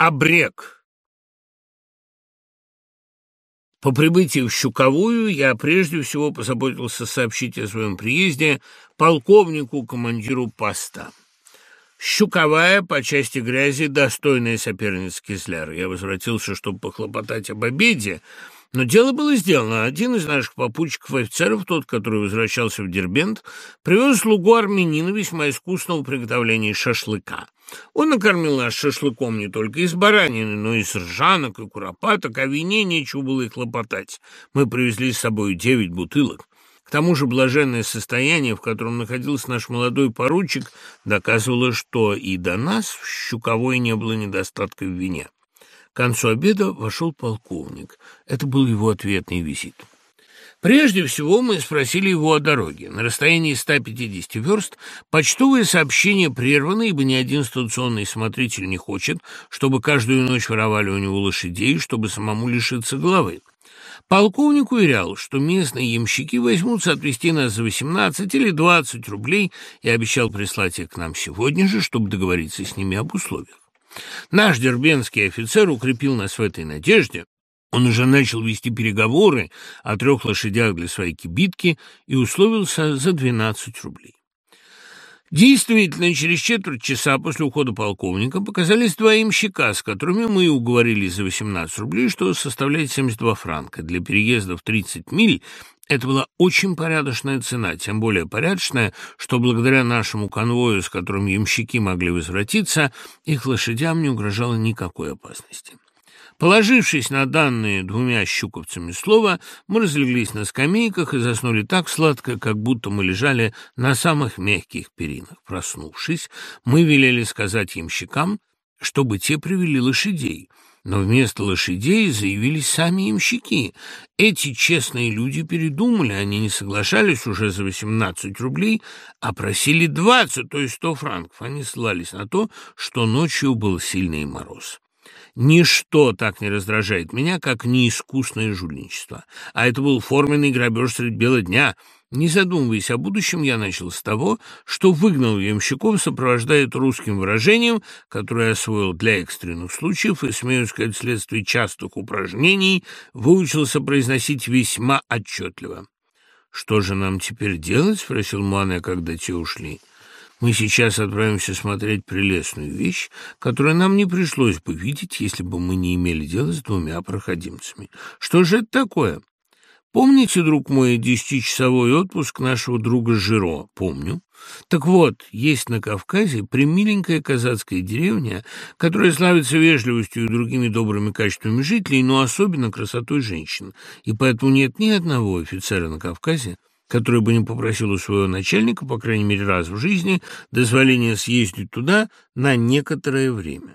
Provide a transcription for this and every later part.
Обрек. По прибытии в Щуковую я прежде всего позаботился сообщить о своем приезде полковнику, командиру поста. Щуковая по части грязи достойная соперница Кизляра. Я возвратился, чтобы похлопотать об обеде, но дело было сделано. Один из наших попутчиков-офицеров, тот, который возвращался в Дербент, привез слугу армянина весьма искусного приготовления шашлыка. Он накормил нас шашлыком не только из баранины, но и из ржанок и куропаток, а вине нечего было и хлопотать. Мы привезли с собой девять бутылок. К тому же блаженное состояние, в котором находился наш молодой поручик, доказывало, что и до нас в Щуковой не было недостатка в вине. Концу обеда вошел полковник. Это был его ответный визит. Прежде всего мы спросили его о дороге. На расстоянии 150 верст почтовые сообщения прерваны, ибо ни один стационный смотритель не хочет, чтобы каждую ночь воровали у него лошадей, чтобы самому лишиться головы. Полковник уверял, что местные ямщики возьмутся отвезти нас за 18 или 20 рублей и обещал прислать их к нам сегодня же, чтобы договориться с ними об условиях. Наш дербенский офицер укрепил нас в этой надежде, он уже начал вести переговоры о трех лошадях для своей кибитки и условился за 12 рублей. Действительно, через четверть часа после ухода полковника показались два имщика, с которыми мы уговорились за 18 рублей, что составляет 72 франка. Для переезда в 30 миль это была очень порядочная цена, тем более порядочная, что благодаря нашему конвою, с которым ямщики могли возвратиться, их лошадям не угрожало никакой опасности. Положившись на данные двумя щуковцами слова, мы разлеглись на скамейках и заснули так сладко, как будто мы лежали на самых мягких перинах. Проснувшись, мы велели сказать ямщикам, чтобы те привели лошадей. Но вместо лошадей заявились сами имщики. Эти честные люди передумали, они не соглашались уже за 18 рублей, а просили 20, то есть 100 франков. Они ссылались на то, что ночью был сильный мороз. Ничто так не раздражает меня, как неискусное жульничество. А это был форменный грабеж средь бела дня. Не задумываясь о будущем, я начал с того, что выгнал ямщиков, сопровождая это русским выражением, которое освоил для экстренных случаев и, смею сказать, вследствие частых упражнений, выучился произносить весьма отчетливо. «Что же нам теперь делать?» — спросил Мане, когда те ушли. Мы сейчас отправимся смотреть прелестную вещь, которую нам не пришлось бы видеть, если бы мы не имели дела с двумя проходимцами. Что же это такое? Помните, друг мой, десятичасовой отпуск нашего друга Жиро? Помню. Так вот, есть на Кавказе примиленькая казацкая деревня, которая славится вежливостью и другими добрыми качествами жителей, но особенно красотой женщин. И поэтому нет ни одного офицера на Кавказе, который бы не попросил у своего начальника, по крайней мере раз в жизни, дозволения съездить туда на некоторое время.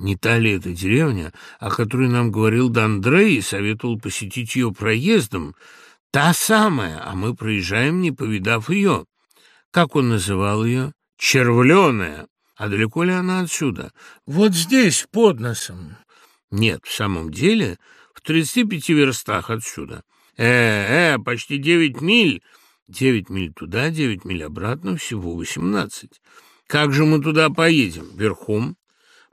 Не та ли эта деревня, о которой нам говорил Дандрей и советовал посетить ее проездом? Та самая, а мы проезжаем, не повидав ее. Как он называл ее? Червленая. А далеко ли она отсюда? Вот здесь, под носом. Нет, в самом деле, в тридцати пяти верстах отсюда. Э, э, почти девять миль. Девять миль туда, девять миль обратно, всего восемнадцать. Как же мы туда поедем? Верхом?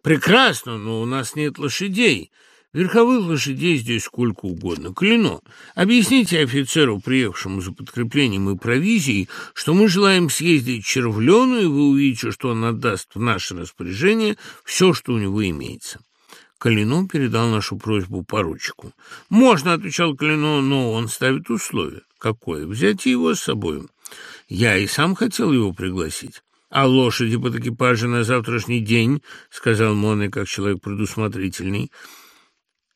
Прекрасно, но у нас нет лошадей. Верховых лошадей здесь сколько угодно. Клено, объясните офицеру, приехавшему за подкреплением и провизией, что мы желаем съездить в Червлену, и вы увидите, что он отдаст в наше распоряжение все, что у него имеется. Калино передал нашу просьбу поручику. «Можно», — отвечал Калино, — «но он ставит условие». «Какое? Взять его с собой». «Я и сам хотел его пригласить». «А лошади под экипажем на завтрашний день», — сказал Моне, как человек предусмотрительный.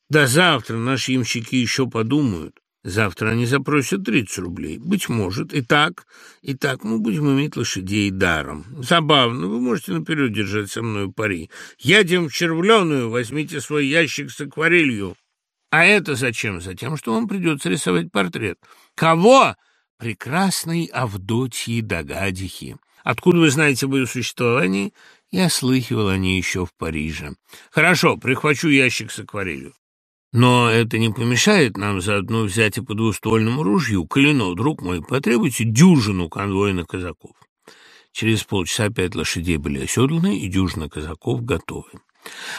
«До завтра наши имщики еще подумают. Завтра они запросят 30 рублей. Быть может. И так, и так мы будем иметь лошадей даром. Забавно. Вы можете наперед держать со мной пари. Едем в Червленую, возьмите свой ящик с акварелью. А это зачем? Затем, что вам придется рисовать портрет. Кого? Прекрасной Авдотьи Дагадихи. Откуда вы знаете об ее существовании? Я слыхивал о ней еще в Париже. Хорошо, прихвачу ящик с акварелью. Но это не помешает нам заодно взять и по двуствольному ружью. Клино, друг мой, потребуйте дюжину конвойных казаков. Через полчаса пять лошадей были оседланы, и дюжина казаков готовы.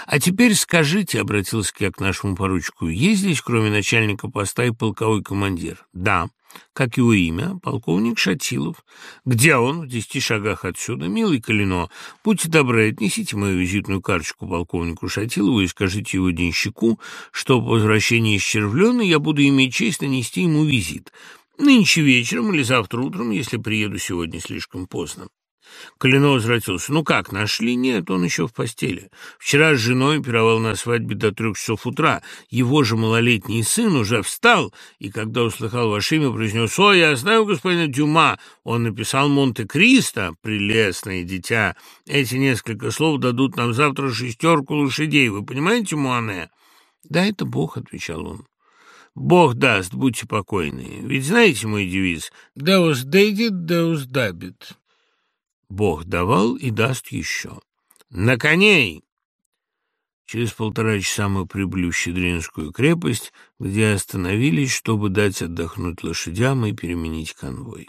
«А теперь скажите», — обратился я к нашему поручику, — «есть здесь, кроме начальника поста, и полковой командир?» «Да». «Как его имя?» «Полковник Шатилов». «Где он?» «В десяти шагах отсюда». «Милый Калино, будьте добры, отнесите мою визитную карточку полковнику Шатилову и скажите его денщику, что по возвращении из Червленой я буду иметь честь нанести ему визит. Нынче вечером или завтра утром, если приеду сегодня слишком поздно». Калино возвратился. «Ну как, нашли? Нет, он еще в постели. Вчера с женой пировал на свадьбе до трех часов утра. Его же малолетний сын уже встал, и когда услыхал ваше имя, произнес, «О, я знаю господина Дюма, он написал «Монте-Кристо», прелестное дитя. Эти несколько слов дадут нам завтра шестерку лошадей. Вы понимаете, Муане?» «Да, это Бог», — отвечал он. «Бог даст, будьте покойны. Ведь знаете мой девиз? «Deus dedit, Deus dabit». Бог давал и даст еще. На коней! Через полтора часа мы прибыли в Щедринскую крепость, где остановились, чтобы дать отдохнуть лошадям и переменить конвой.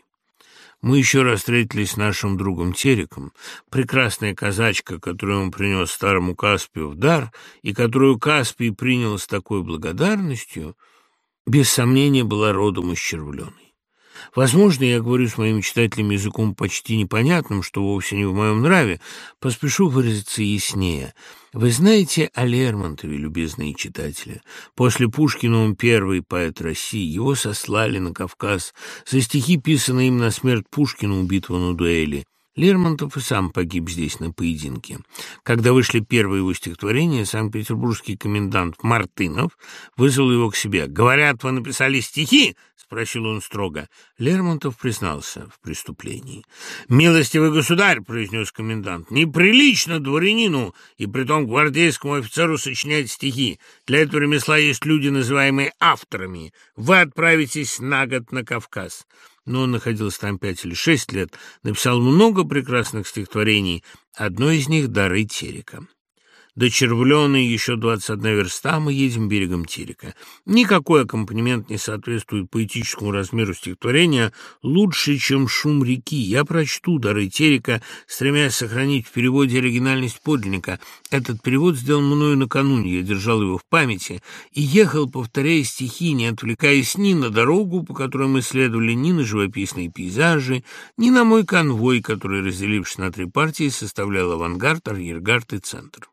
Мы еще раз встретились с нашим другом Тереком, прекрасная казачка, которую он принес старому Каспию в дар, и которую Каспий принял с такой благодарностью, без сомнения была родом из Червленой. Возможно, я говорю с моим читателем языком почти непонятным, что вовсе не в моем нраве. Поспешу выразиться яснее. Вы знаете о Лермонтове, любезные читатели? После Пушкина он первый поэт России. Его сослали на Кавказ за стихи, писанные им на смерть Пушкина, убитого на дуэли. Лермонтов и сам погиб здесь на поединке. Когда вышли первые его стихотворения, санкт-петербургский комендант Мартынов вызвал его к себе. «Говорят, вы написали стихи?» — спросил он строго. Лермонтов признался в преступлении. «Милостивый государь!» — произнес комендант. «Неприлично дворянину и притом гвардейскому офицеру сочинять стихи. Для этого ремесла есть люди, называемые авторами. Вы отправитесь на год на Кавказ» но он находился там пять или шесть лет, написал много прекрасных стихотворений, одно из них «Дары Терека». До Червленой еще 21 верста, мы едем берегом Терека. Никакой аккомпанемент не соответствует поэтическому размеру стихотворения лучше, чем шум реки. Я прочту «Дары Терека», стремясь сохранить в переводе оригинальность подлинника. Этот перевод сделан мною накануне, я держал его в памяти и ехал, повторяя стихи, не отвлекаясь ни на дорогу, по которой мы следовали, ни на живописные пейзажи, ни на мой конвой, который, разделившись на три партии, составлял авангард, арьергард и центр.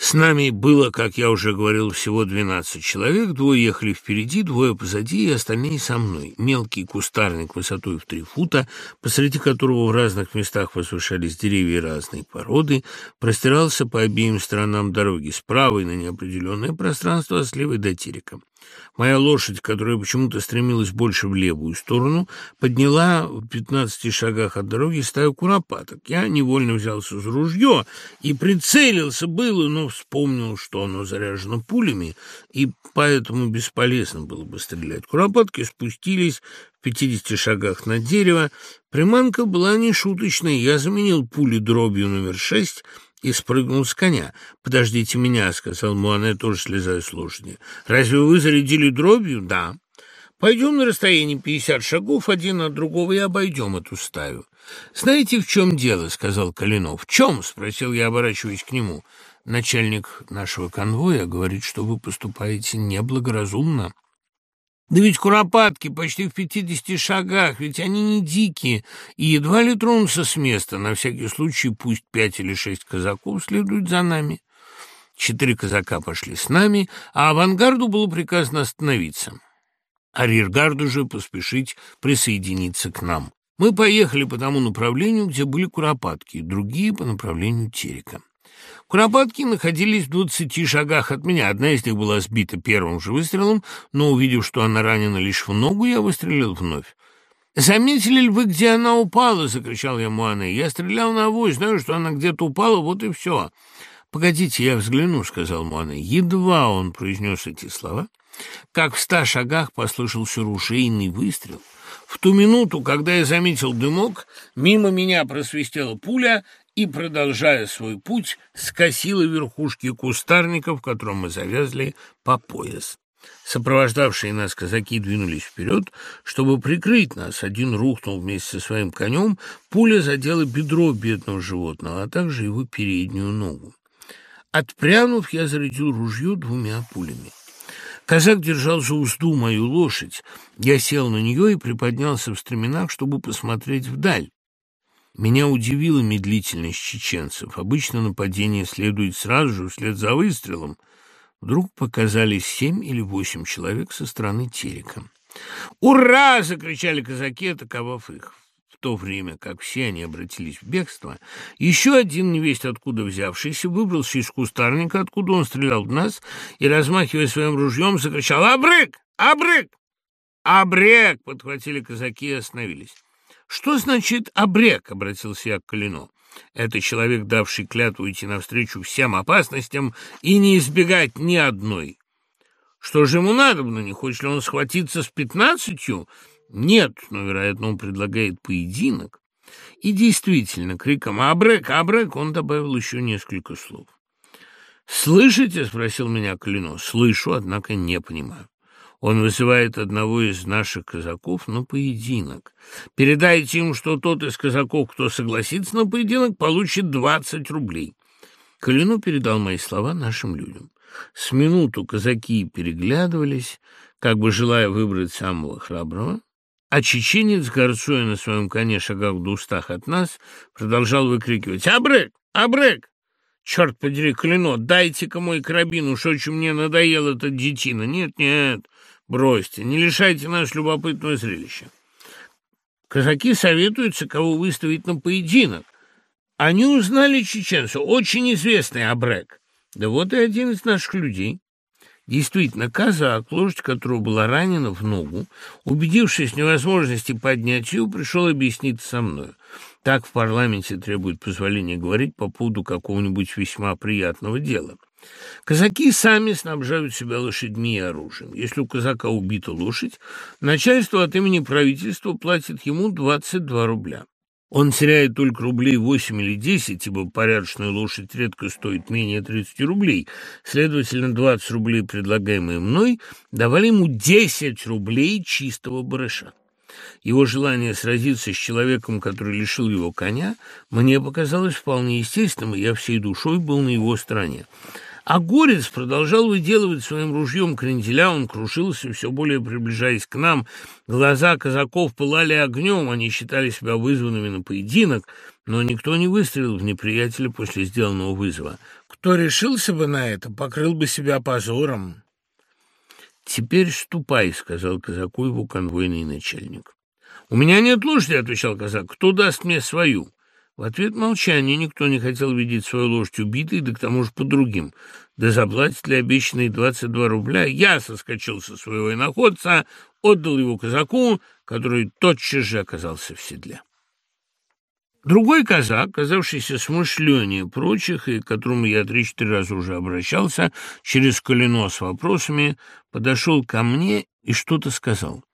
С нами было, как я уже говорил, всего двенадцать человек, двое ехали впереди, двое позади, и остальные со мной. Мелкий кустарник высотой в три фута, посреди которого в разных местах возвышались деревья разной породы, простирался по обеим сторонам дороги, с правой на неопределенное пространство, а с до терека. Моя лошадь, которая почему-то стремилась больше в левую сторону, подняла в пятнадцати шагах от дороги стаю куропаток. Я невольно взялся за ружье и прицелился было, но вспомнил, что оно заряжено пулями, и поэтому бесполезно было бы стрелять. Куропатки спустились в пятидесяти шагах на дерево. Приманка была нешуточной. Я заменил пули дробью номер шесть — и спрыгнул с коня. «Подождите меня», — сказал Муане, тоже слезая с лошади. «Разве вы зарядили дробью?» «Да». «Пойдем на расстоянии пятьдесят шагов один от другого и обойдем эту стаю». «Знаете, в чем дело?» — сказал Калинов. «В чем?» — спросил я, оборачиваясь к нему. «Начальник нашего конвоя говорит, что вы поступаете неблагоразумно». Да ведь куропатки почти в пятидесяти шагах, ведь они не дикие и едва ли тронутся с места. На всякий случай пусть пять или шесть казаков следуют за нами. Четыре казака пошли с нами, а авангарду было приказано остановиться. А рергарду же поспешить присоединиться к нам. Мы поехали по тому направлению, где были куропатки, другие по направлению Терека. Куропатки находились в двадцати шагах от меня. Одна из них была сбита первым же выстрелом, но, увидев, что она ранена лишь в ногу, я выстрелил вновь. «Заметили ли вы, где она упала?» — закричал я Муане. «Я стрелял на авось, знаю, что она где-то упала, вот и все». «Погодите, я взгляну», — сказал Муане. Едва он произнес эти слова, как в ста шагах послышался ружейный выстрел. В ту минуту, когда я заметил дымок, мимо меня просвистела пуля, и, продолжая свой путь, скосила верхушки кустарника, в котором мы завязли по пояс. Сопровождавшие нас казаки двинулись вперед, чтобы прикрыть нас. Один рухнул вместе со своим конем, пуля задела бедро бедного животного, а также его переднюю ногу. Отпрянув, я зарядил ружье двумя пулями. Казак держал за узду мою лошадь. Я сел на нее и приподнялся в стременах, чтобы посмотреть вдаль. Меня удивила медлительность чеченцев. Обычно нападение следует сразу же, вслед за выстрелом. Вдруг показались семь или восемь человек со стороны терека. «Ура!» — закричали казаки, атаковав их то время как все они обратились в бегство, еще один невесть откуда взявшийся выбрался из кустарника, откуда он стрелял в нас, и, размахивая своим ружьем, закричал «Абрык! Абрык!» «Абрек!» — подхватили казаки и остановились. «Что значит «абрек»?» — обратился я к Калино. «Это человек, давший клятву идти навстречу всем опасностям и не избегать ни одной». «Что же ему надобно? Не хочет ли он схватиться с пятнадцатью?» Нет, но, вероятно, он предлагает поединок. И действительно, криком «Абрек! Абрек!» он добавил еще несколько слов. «Слышите?» — спросил меня Клино. «Слышу, однако не понимаю. Он вызывает одного из наших казаков на поединок. Передайте ему, что тот из казаков, кто согласится на поединок, получит двадцать рублей». Калину передал мои слова нашим людям. С минуту казаки переглядывались, как бы желая выбрать самого храброго. А чеченец, горцуя на своем коне шагах в двустах от нас, продолжал выкрикивать «Абрек! Абрек! Черт подери, клянот, дайте-ка мой карабин, уж очень мне надоел этот детина. Нет-нет, бросьте, не лишайте нас любопытного зрелища». Казаки советуются, кого выставить на поединок. Они узнали чеченца, очень известный Абрек. Да вот и один из наших людей. Действительно, казак, лошадь которого была ранена в ногу, убедившись в невозможности поднять ее, пришел объясниться со мною. Так в парламенте требуют позволения говорить по поводу какого-нибудь весьма приятного дела. Казаки сами снабжают себя лошадьми и оружием. Если у казака убита лошадь, начальство от имени правительства платит ему 22 рубля. Он теряет только рублей восемь или десять, ибо порядочная лошадь редко стоит менее тридцати рублей. Следовательно, двадцать рублей, предлагаемые мной, давали ему десять рублей чистого барыша. Его желание сразиться с человеком, который лишил его коня, мне показалось вполне естественным, и я всей душой был на его стороне. А Горец продолжал выделывать своим ружьем кренделя, он крушился, все более приближаясь к нам. Глаза казаков пылали огнем, они считали себя вызванными на поединок, но никто не выстрелил в неприятеля после сделанного вызова. Кто решился бы на это, покрыл бы себя позором. «Теперь ступай», — сказал казаку его конвойный начальник. «У меня нет лошади», — отвечал казак. «Кто даст мне свою?» В ответ молчание. Никто не хотел видеть свою лошадь убитой, да к тому же по другим. Да заплатит ли обещанные 22 рубля? Я соскочил со своего иноходца, отдал его казаку, который тотчас же оказался в седле. Другой казак, казавшийся смышленнее прочих, и к которому я три-четыре раза уже обращался, через колено с вопросами, подошел ко мне и что-то сказал.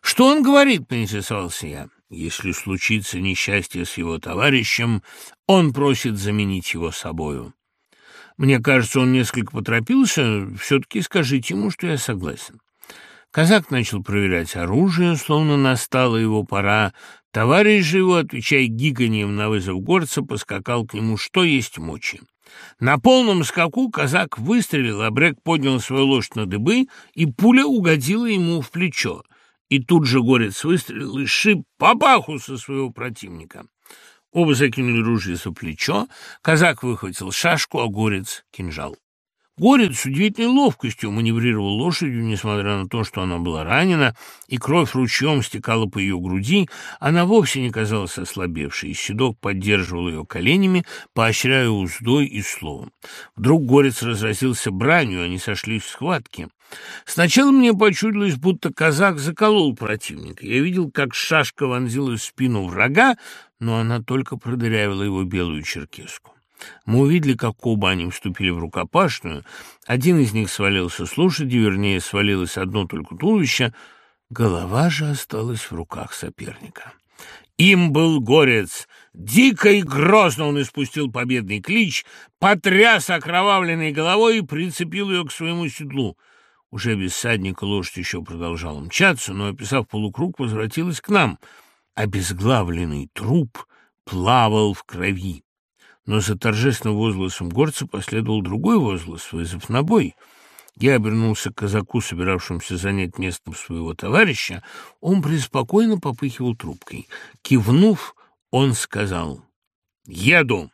«Что он говорит?» — поинтересовался я. Если случится несчастье с его товарищем, он просит заменить его собою. Мне кажется, он несколько поторопился. Все-таки скажите ему, что я согласен. Казак начал проверять оружие, словно настала его пора. Товарищ же его, отвечая гиганием на вызов горца, поскакал к нему, что есть мочи. На полном скаку казак выстрелил, а Брек поднял свою лошадь на дыбы, и пуля угодила ему в плечо и тут же горец выстрелил и шип папаху со своего противника. Оба закинули ружье за плечо, казак выхватил шашку, а горец — кинжал. Горец с удивительной ловкостью маневрировал лошадью, несмотря на то, что она была ранена, и кровь ручьем стекала по ее груди, она вовсе не казалась ослабевшей, и седок поддерживал ее коленями, поощряя уздой и словом. Вдруг горец разразился бранью, они сошлись в схватке. Сначала мне почудилось, будто казак заколол противника. Я видел, как шашка вонзилась в спину врага, но она только продырявила его белую черкеску. Мы увидели, как оба они вступили в рукопашную. Один из них свалился с лошади, вернее, свалилось одно только туловище. Голова же осталась в руках соперника. Им был горец. Дико и грозно он испустил победный клич, потряс окровавленной головой и прицепил ее к своему седлу. Уже без садника лошадь еще продолжала мчаться, но, описав полукруг, возвратилась к нам. Обезглавленный труп плавал в крови. Но за торжественным возгласом горца последовал другой возглас, вызов на бой. Я обернулся к казаку, собиравшемуся занять место своего товарища. Он преспокойно попыхивал трубкой. Кивнув, он сказал «Еду!»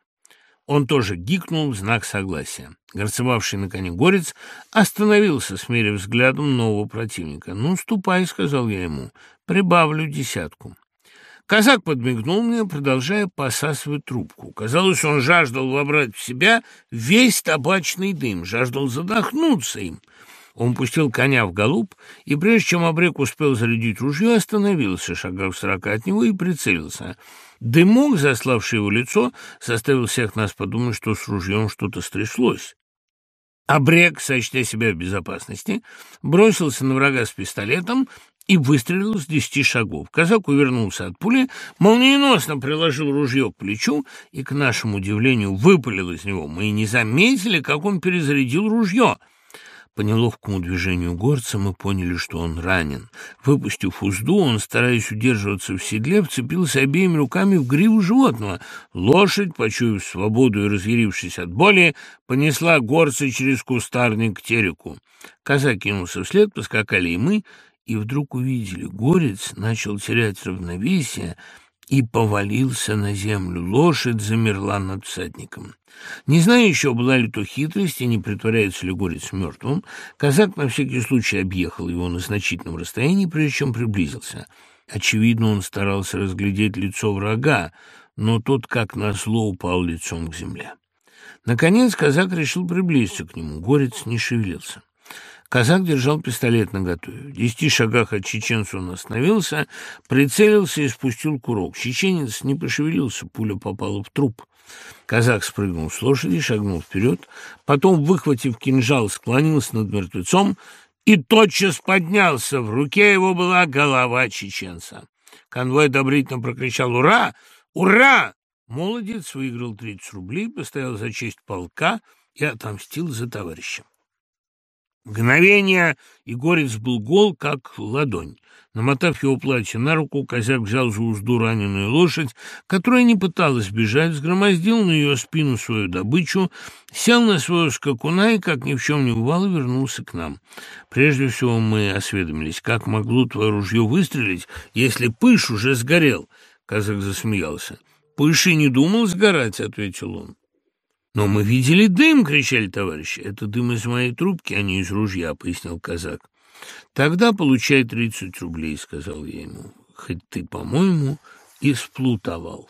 Он тоже гикнул в знак согласия. Горцевавший на коне горец остановился, смерив взглядом нового противника. «Ну, ступай», — сказал я ему, — «прибавлю десятку». Казак подмигнул мне, продолжая посасывать трубку. Казалось, он жаждал вобрать в себя весь табачный дым, жаждал задохнуться им. Он пустил коня в галуп, и прежде чем обрек успел зарядить ружье, остановился, шагав сорока от него, и прицелился. Дымок, заславший его лицо, заставил всех нас подумать, что с ружьем что-то стряслось. Обрек, сочтя себя в безопасности, бросился на врага с пистолетом и выстрелил с десяти шагов. Казак увернулся от пули, молниеносно приложил ружье к плечу и, к нашему удивлению, выпалил из него. Мы не заметили, как он перезарядил ружье — по неловкому движению горца мы поняли, что он ранен. Выпустив узду, он, стараясь удерживаться в седле, вцепился обеими руками в гриву животного. Лошадь, почуяв свободу и разъярившись от боли, понесла горца через кустарник к тереку. Казак кинулся вслед, поскакали и мы, и вдруг увидели, горец начал терять равновесие, и повалился на землю. Лошадь замерла над всадником. Не зная еще, была ли то хитрость и не притворяется ли горец мертвым, казак на всякий случай объехал его на значительном расстоянии, прежде чем приблизился. Очевидно, он старался разглядеть лицо врага, но тот, как назло, упал лицом к земле. Наконец казак решил приблизиться к нему. Горец не шевелился. Казак держал пистолет наготове. В десяти шагах от чеченца он остановился, прицелился и спустил курок. Чеченец не пошевелился, пуля попала в труп. Казак спрыгнул с лошади, шагнул вперед, потом, выхватив кинжал, склонился над мертвецом и тотчас поднялся. В руке его была голова чеченца. Конвой одобрительно прокричал «Ура! Ура!» Молодец выиграл 30 рублей, постоял за честь полка и отомстил за товарища. Мгновение, и горец был гол, как ладонь. Намотав его платье на руку, козяк взял за узду раненую лошадь, которая не пыталась бежать, сгромоздил на ее спину свою добычу, сел на своего скакуна и, как ни в чем не бывало, вернулся к нам. Прежде всего мы осведомились, как могло твое ружье выстрелить, если пыш уже сгорел. Казак засмеялся. «Пыш и не думал сгорать», — ответил он. «Но мы видели дым!» — кричали товарищи. «Это дым из моей трубки, а не из ружья», — пояснил казак. «Тогда получай тридцать рублей», — сказал я ему. «Хоть ты, по-моему, и сплутовал».